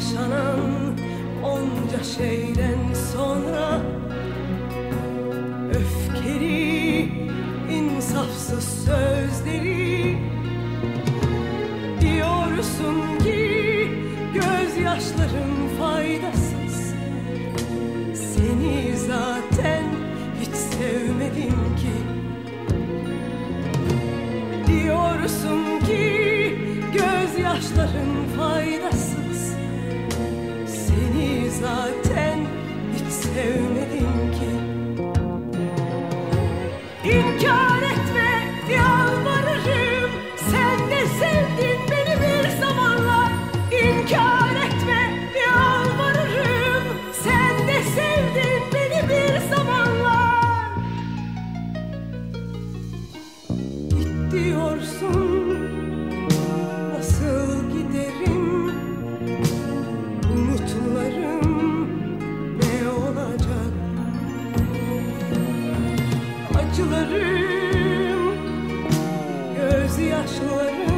Yaşanan onca şeyden sonra Öfkeli, insafsız sözleri Diyorsun ki gözyaşların faydasız. Seni zaten hiç sevmedim ki. Diyorsun ki gözyaşların faydasız acılarım, gözyaşlarım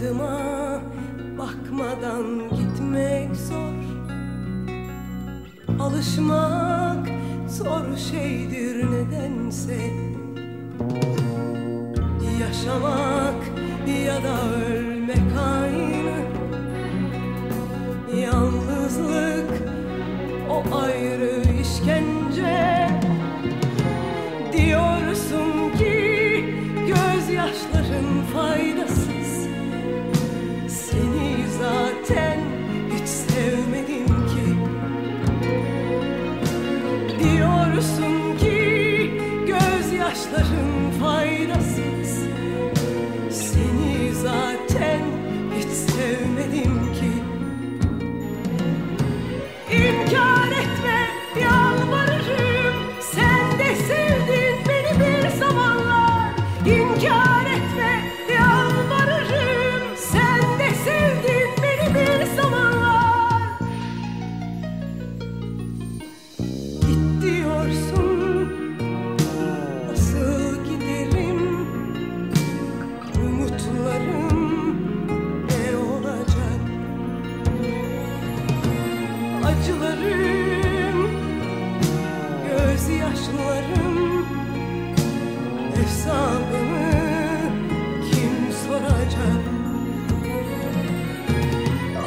Ardıma bakmadan gitmek zor. Alışmak zor şeydir nedense. Yaşamak ya da ölmek aynı. Yalnızlık o ayrı işkence. Diyorsun ki gözyaşların faydasız zaten hiç sevmedim ki. Diyorsun ki gözyaşların gözyaşlarım hesabını kim soracak?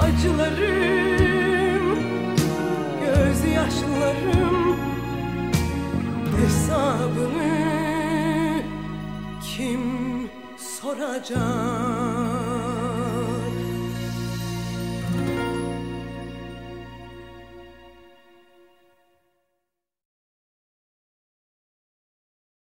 Acılarım, gözyaşlarım hesabını kim soracak?